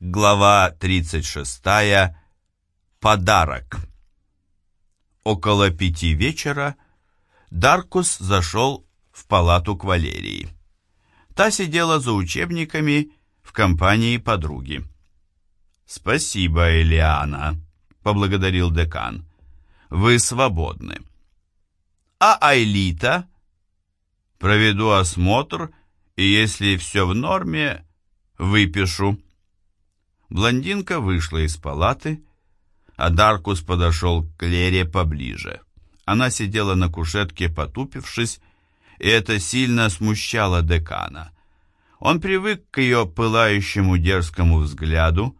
Глава 36. Подарок. Около пяти вечера Даркус зашел в палату к Валерии. Та сидела за учебниками в компании подруги. «Спасибо, Элиана», — поблагодарил декан. «Вы свободны». «А Айлита?» «Проведу осмотр, и если все в норме, выпишу». Блондинка вышла из палаты, а Даркус подошел к Лере поближе. Она сидела на кушетке, потупившись, и это сильно смущало декана. Он привык к ее пылающему дерзкому взгляду,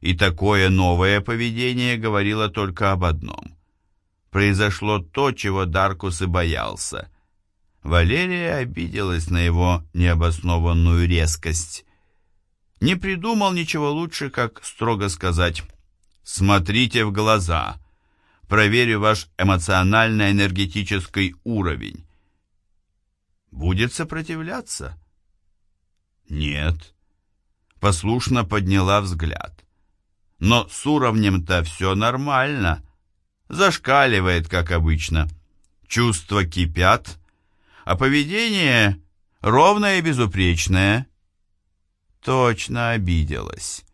и такое новое поведение говорило только об одном. Произошло то, чего Даркус и боялся. Валерия обиделась на его необоснованную резкость не придумал ничего лучше, как строго сказать «Смотрите в глаза, проверю ваш эмоционально-энергетический уровень». Будет сопротивляться? Нет. Послушно подняла взгляд. Но с уровнем-то все нормально. Зашкаливает, как обычно. Чувства кипят, а поведение ровное и безупречное – Точно обиделась.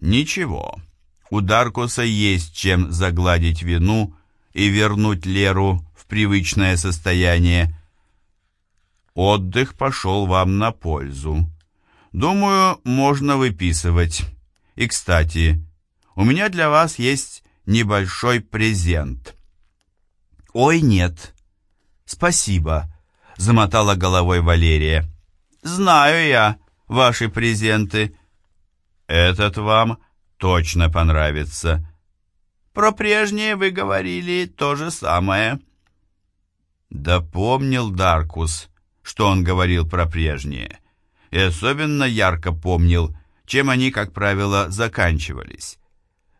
Ничего, у Даркуса есть чем загладить вину и вернуть Леру в привычное состояние. Отдых пошел вам на пользу. Думаю, можно выписывать. И, кстати, у меня для вас есть небольшой презент. Ой, нет. Спасибо, замотала головой Валерия. Знаю я, ваши презенты. Этот вам точно понравится. Про прежние вы говорили то же самое. Да помнил Даркус, что он говорил про прежние, и особенно ярко помнил, чем они, как правило, заканчивались.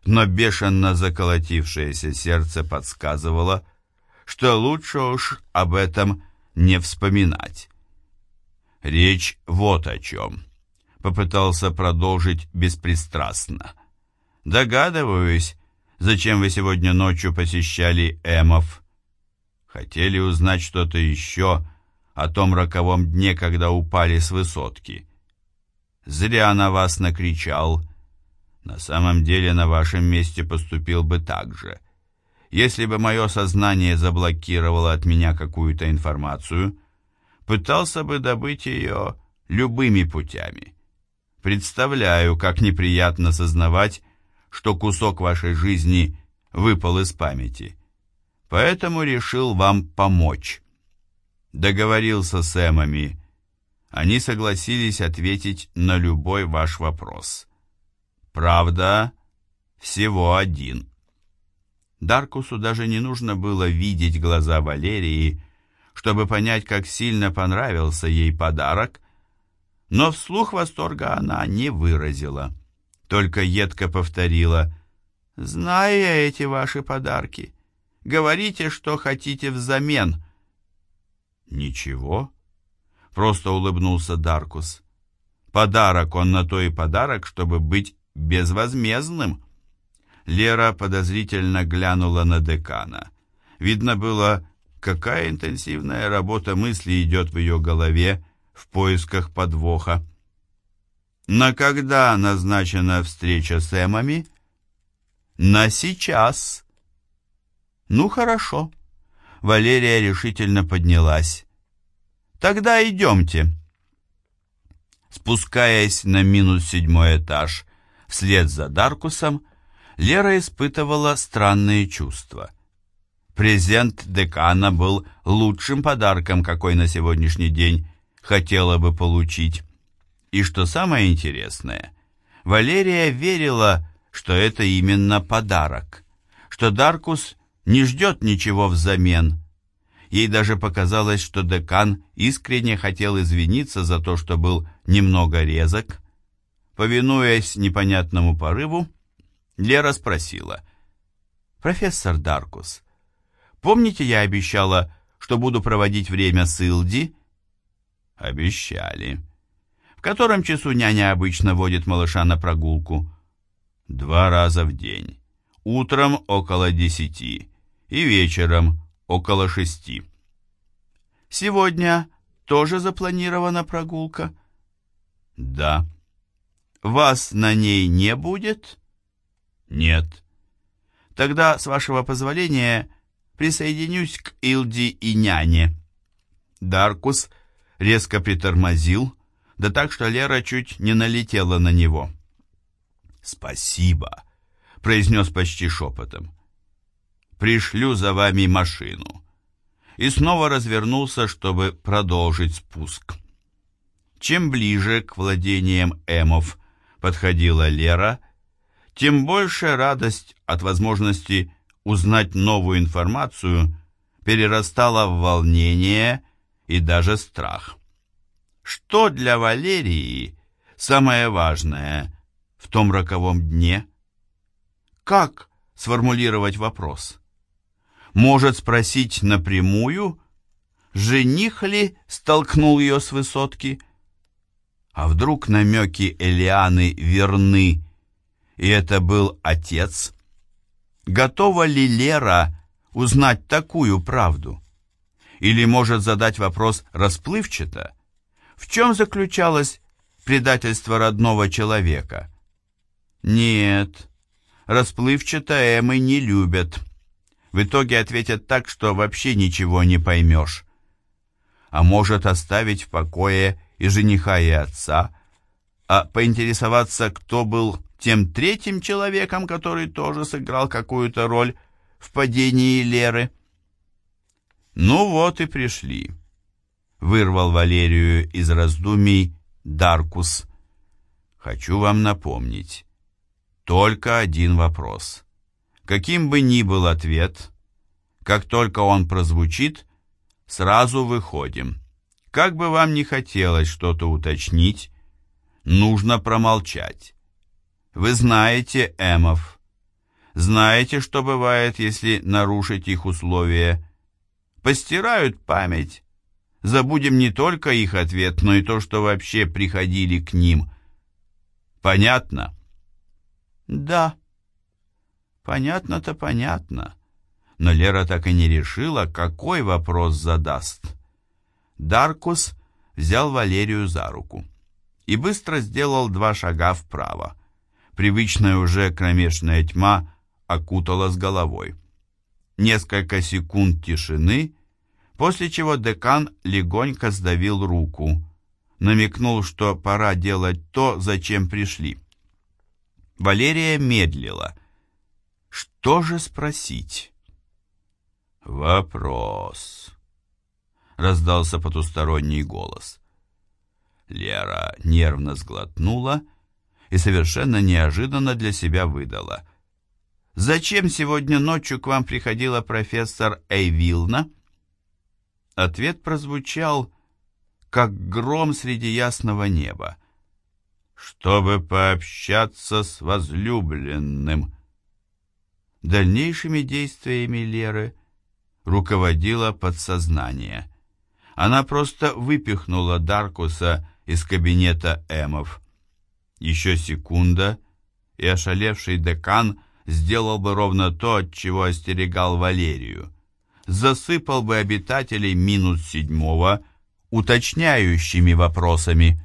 Но бешено заколотившееся сердце подсказывало, что лучше уж об этом не вспоминать. Речь вот о чем. Попытался продолжить беспристрастно. Догадываюсь, зачем вы сегодня ночью посещали Эмов. Хотели узнать что-то еще о том роковом дне, когда упали с высотки. Зря на вас накричал. На самом деле на вашем месте поступил бы так же. Если бы мое сознание заблокировало от меня какую-то информацию, пытался бы добыть ее любыми путями. Представляю, как неприятно сознавать, что кусок вашей жизни выпал из памяти. Поэтому решил вам помочь. Договорился с Эмами. Они согласились ответить на любой ваш вопрос. Правда, всего один. Даркусу даже не нужно было видеть глаза Валерии, чтобы понять, как сильно понравился ей подарок, но вслух восторга она не выразила, только едко повторила «Знаю я эти ваши подарки. Говорите, что хотите взамен». «Ничего», — просто улыбнулся Даркус. «Подарок он на то и подарок, чтобы быть безвозмездным». Лера подозрительно глянула на декана. Видно было, какая интенсивная работа мысли идет в ее голове в поисках подвоха. На когда назначена встреча с Эмами? На сейчас. Ну, хорошо. Валерия решительно поднялась. Тогда идемте. Спускаясь на минус седьмой этаж вслед за Даркусом, Лера испытывала странные чувства. Презент декана был лучшим подарком, какой на сегодняшний день хотела бы получить. И что самое интересное, Валерия верила, что это именно подарок, что Даркус не ждет ничего взамен. Ей даже показалось, что декан искренне хотел извиниться за то, что был немного резок. Повинуясь непонятному порыву, Лера спросила, «Профессор Даркус, Помните, я обещала, что буду проводить время с Илди? Обещали. В котором часу няня обычно водит малыша на прогулку? Два раза в день. Утром около десяти и вечером около шести. Сегодня тоже запланирована прогулка? Да. Вас на ней не будет? Нет. Тогда, с вашего позволения, присоединюсь к Илди и няне. Даркус резко притормозил, да так, что Лера чуть не налетела на него. «Спасибо», — произнес почти шепотом. «Пришлю за вами машину». И снова развернулся, чтобы продолжить спуск. Чем ближе к владениям Эмов подходила Лера, тем больше радость от возможности узнать новую информацию перерастала в волнение и даже страх. Что для Валерии самое важное в том роковом дне? Как сформулировать вопрос? Может спросить напрямую, жених ли столкнул ее с высотки? А вдруг намеки Элианы верны, и это был отец? Готова ли Лера узнать такую правду? Или может задать вопрос расплывчато? В чем заключалось предательство родного человека? Нет, расплывчато Эммы не любят. В итоге ответят так, что вообще ничего не поймешь. А может оставить в покое и жениха, и отца, а поинтересоваться, кто был тем третьим человеком, который тоже сыграл какую-то роль в падении Леры. «Ну вот и пришли», — вырвал Валерию из раздумий Даркус. «Хочу вам напомнить, только один вопрос. Каким бы ни был ответ, как только он прозвучит, сразу выходим. Как бы вам ни хотелось что-то уточнить, нужно промолчать. Вы знаете Эмов. Знаете, что бывает, если нарушить их условия постирают память. Забудем не только их ответ, но и то, что вообще приходили к ним. Понятно? Да. Понятно-то понятно. Но Лера так и не решила, какой вопрос задаст. Даркус взял Валерию за руку и быстро сделал два шага вправо. Привычная уже кромешная тьма окутала с головой. Несколько секунд тишины, после чего декан легонько сдавил руку, намекнул, что пора делать то, зачем пришли. Валерия медлила. Что же спросить? «Вопрос», — раздался потусторонний голос. Лера нервно сглотнула и совершенно неожиданно для себя выдала — «Зачем сегодня ночью к вам приходила профессор Эйвилна?» Ответ прозвучал, как гром среди ясного неба. «Чтобы пообщаться с возлюбленным». Дальнейшими действиями Леры руководило подсознание. Она просто выпихнула Даркуса из кабинета Эмов. Еще секунда, и ошалевший декан сделал бы ровно то, от чего остерегал Валерию. Засыпал бы обитателей минус седьмого уточняющими вопросами –